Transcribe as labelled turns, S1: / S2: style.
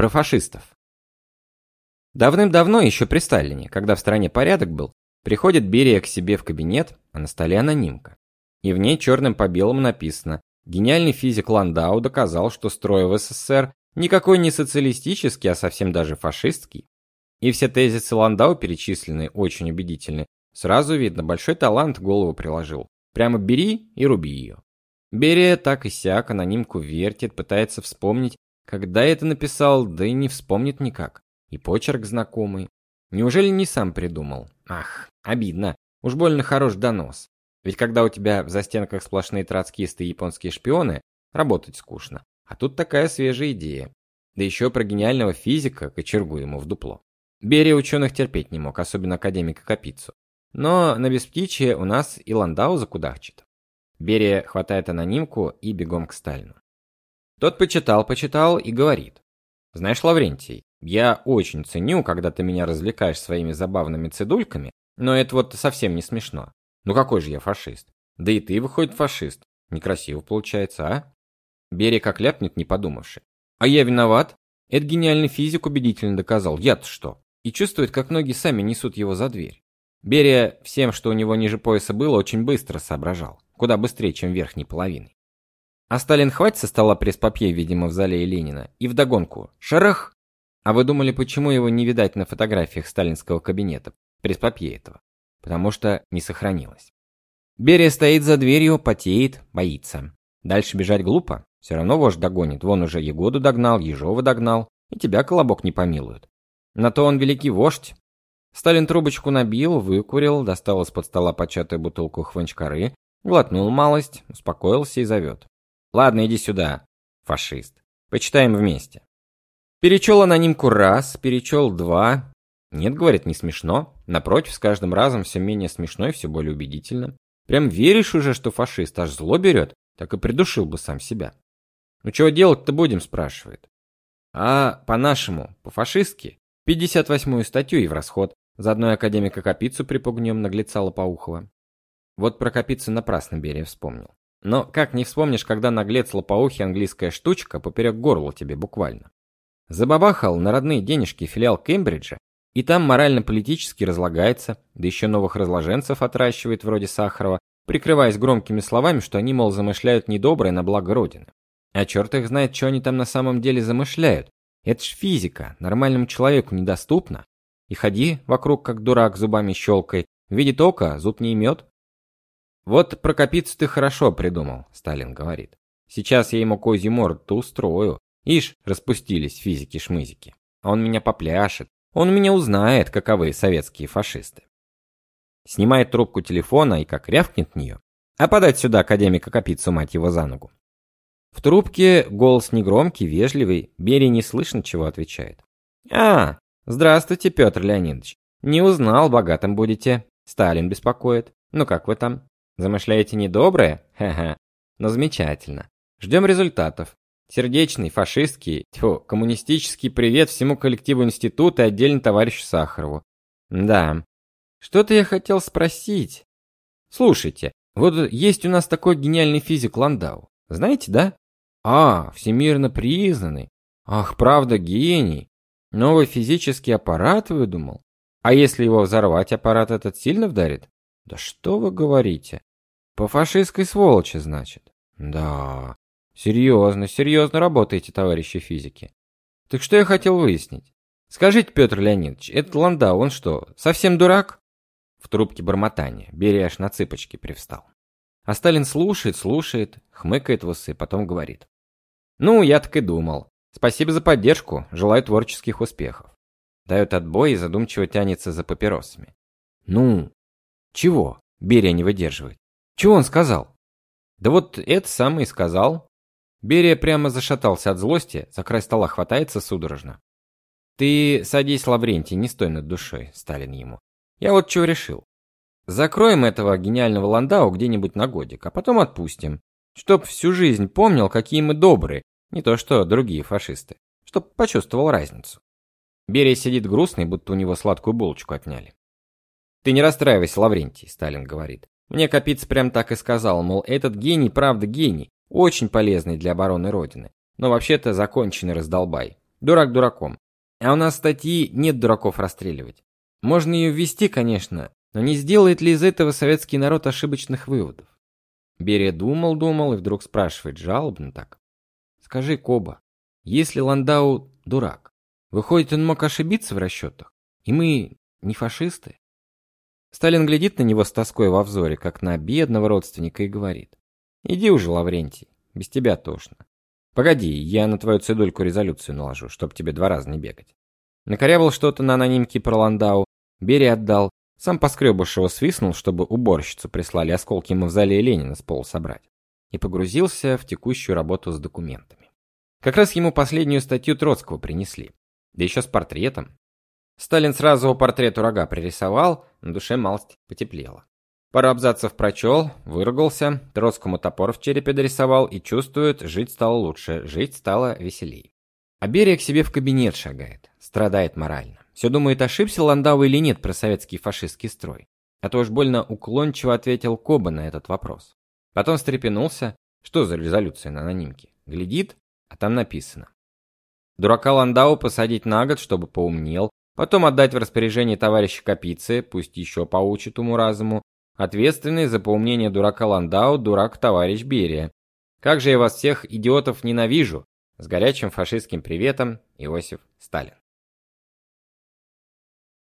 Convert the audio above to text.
S1: Про фашистов. Давным-давно, еще при Сталине, когда в стране порядок был, приходит Берия к себе в кабинет, а на столе анонимка. И в ней черным по белому написано «Гениальный физик Ландау доказал, что строй в СССР никакой не социалистический, а совсем даже фашистский». И все тезисы Ландау перечисленные очень убедительны. Сразу видно, большой талант голову приложил. Прямо бери и руби ее. Берия так и сяк анонимку вертит, пытается вспомнить, когда это написал, да и не вспомнит никак. И почерк знакомый. Неужели не сам придумал? Ах, обидно. Уж больно хорош донос. Ведь когда у тебя в застенках сплошные троцкисты и японские шпионы, работать скучно. А тут такая свежая идея. Да еще про гениального физика, кочергу ему в дупло. Берия ученых терпеть не мог, особенно академика Капицу. Но на бесптичье у нас и Ландау закудахчет. Берия хватает анонимку и бегом к Сталину. Тот почитал, почитал и говорит. «Знаешь, Лаврентий, я очень ценю, когда ты меня развлекаешь своими забавными цедульками, но это вот совсем не смешно. Ну какой же я фашист? Да и ты, выходит, фашист. Некрасиво получается, а?» Берия как ляпнет, не подумавши. «А я виноват? Это гениальный физик убедительно доказал. Я-то что?» И чувствует, как ноги сами несут его за дверь. Берия всем, что у него ниже пояса было, очень быстро соображал куда быстрее, чем верхней половины. А Сталин хватит со стола пресс-папье, видимо, в зале Ленина, и вдогонку «Шарах!» А вы думали, почему его не видать на фотографиях сталинского кабинета, пресс-папье этого? Потому что не сохранилось. Берия стоит за дверью, потеет, боится. Дальше бежать глупо, все равно вождь догонит. Вон уже Егоду догнал, Ежова догнал, и тебя, Колобок, не помилуют. На то он великий вождь. Сталин трубочку набил, выкурил, достал из-под стола початую бутылку хванчкары, Глотнул малость, успокоился и зовет. «Ладно, иди сюда, фашист. Почитаем вместе». Перечел анонимку раз, перечел два. Нет, говорит, не смешно. Напротив, с каждым разом все менее смешно и все более убедительно. Прям веришь уже, что фашист аж зло берет, так и придушил бы сам себя. «Ну чего делать-то будем?» – спрашивает. «А по-нашему, по-фашистски, 58-ю статью и в расход. Заодно и академика Капицу припугнем наглеца Лопоухова. Вот про Капицу напрасно Берия вспомнил. Но как не вспомнишь, когда наглец лопоухий английская штучка поперек горла тебе буквально. Забабахал на родные денежки филиал Кембриджа, и там морально-политически разлагается, да еще новых разложенцев отращивает вроде Сахарова, прикрываясь громкими словами, что они, мол, замышляют недоброе на благо Родины. А черт их знает, что они там на самом деле замышляют. Это ж физика, нормальному человеку недоступна. И ходи вокруг, как дурак, зубами щелкай. Видит око, зуб не имет. Вот про Капицу ты хорошо придумал, Сталин говорит. Сейчас я ему козью морду устрою. Ишь, распустились физики-шмызики. Он меня попляшет. Он меня узнает, каковы советские фашисты. Снимает трубку телефона и как рявкнет нее. А подать сюда академика Капицу, мать его, за ногу. В трубке голос негромкий, вежливый, Берия не слышно, чего отвечает. «А, здравствуйте, Петр Леонидович. Не узнал, богатым будете. Сталин беспокоит. Ну как вы там?» Замышляете недоброе? Ха-ха. Но замечательно. Ждем результатов. Сердечный, фашистский, тьфу, коммунистический привет всему коллективу института и отдельно товарищу Сахарову. Да. Что-то я хотел спросить. Слушайте, вот есть у нас такой гениальный физик Ландау. Знаете, да? А, всемирно признанный. Ах, правда, гений. Новый физический аппарат выдумал. А если его взорвать, аппарат этот сильно вдарит? Да что вы говорите? По фашистской сволочи, значит. Да. Серьезно, серьезно работаете, товарищи физики. Так что я хотел выяснить? Скажите, Петр Леонидович, этот Ландау, он что, совсем дурак? В трубке бормотания, Берия аж на цыпочки привстал. А Сталин слушает, слушает, хмыкает в усы, потом говорит. Ну, я так и думал. Спасибо за поддержку, желаю творческих успехов. Дает отбой и задумчиво тянется за папиросами. Ну, чего? Берия не выдерживает. Чего он сказал? Да вот это самое и сказал. Берия прямо зашатался от злости, за край стола хватается судорожно. Ты садись, Лаврентий, не стой над душой, Сталин ему. Я вот что решил. Закроем этого гениального Ландау где-нибудь на годик, а потом отпустим. Чтоб всю жизнь помнил, какие мы добрые, не то что другие фашисты. Чтоб почувствовал разницу. Берия сидит грустный, будто у него сладкую булочку отняли. Ты не расстраивайся, Лаврентий, Сталин говорит. Мне Капиц прям так и сказал, мол, этот гений, правда гений, очень полезный для обороны Родины. Но вообще-то законченный раздолбай. Дурак дураком. А у нас статьи «Нет дураков расстреливать». Можно ее ввести, конечно, но не сделает ли из этого советский народ ошибочных выводов? Берия думал, думал и вдруг спрашивает жалобно так. Скажи, Коба, если Ландау дурак, выходит, он мог ошибиться в расчетах? И мы не фашисты? Сталин глядит на него с тоской во взоре, как на бедного родственника, и говорит. Иди уже, Лаврентий, без тебя тошно. Погоди, я на твою цедульку резолюцию наложу, чтоб тебе два раза не бегать. Накорябал что-то на анонимке про Ландау, Берия отдал, сам Поскребышева свистнул, чтобы уборщицу прислали осколки мавзолея Ленина с пола собрать, и погрузился в текущую работу с документами. Как раз ему последнюю статью Троцкого принесли, да еще с портретом. Сталин сразу его портрет урага пририсовал, на душе малость потеплело. Пару абзацев прочел, выругался, Троцкому топор в черепе дорисовал и чувствует, жить стало лучше, жить стало веселей. А Берия к себе в кабинет шагает, страдает морально. Все думает, ошибся Ландау или нет про советский фашистский строй. А то уж больно уклончиво ответил Коба на этот вопрос. Потом встрепенулся, что за резолюция на анонимке. Глядит, а там написано. Дурака Ландау посадить на год, чтобы поумнел, потом отдать в распоряжение товарища Капицы, пусть еще поучит уму-разуму, Ответственный за поумнение дурака Ландау дурак товарищ Берия. Как же я вас всех идиотов ненавижу! С горячим фашистским приветом, Иосиф Сталин.